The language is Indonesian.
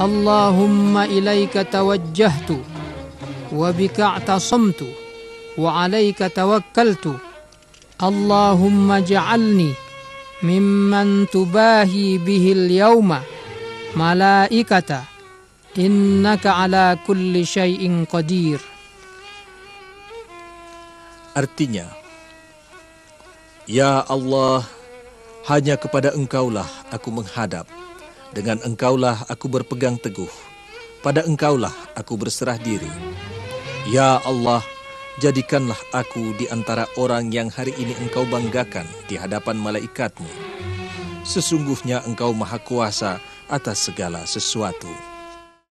اللهم إليك توجهت وبك اعتصمت وعليك توكلت اللهم اجعلني ممن تباهي به اليوم ملائكة إنك على كل شيء قدير Artinya, Ya Allah, hanya kepada Engkaulah aku menghadap. Dengan Engkaulah aku berpegang teguh. Pada Engkaulah aku berserah diri. Ya Allah, jadikanlah aku di antara orang yang hari ini Engkau banggakan di hadapan malaikatmu. Sesungguhnya Engkau maha kuasa atas segala sesuatu.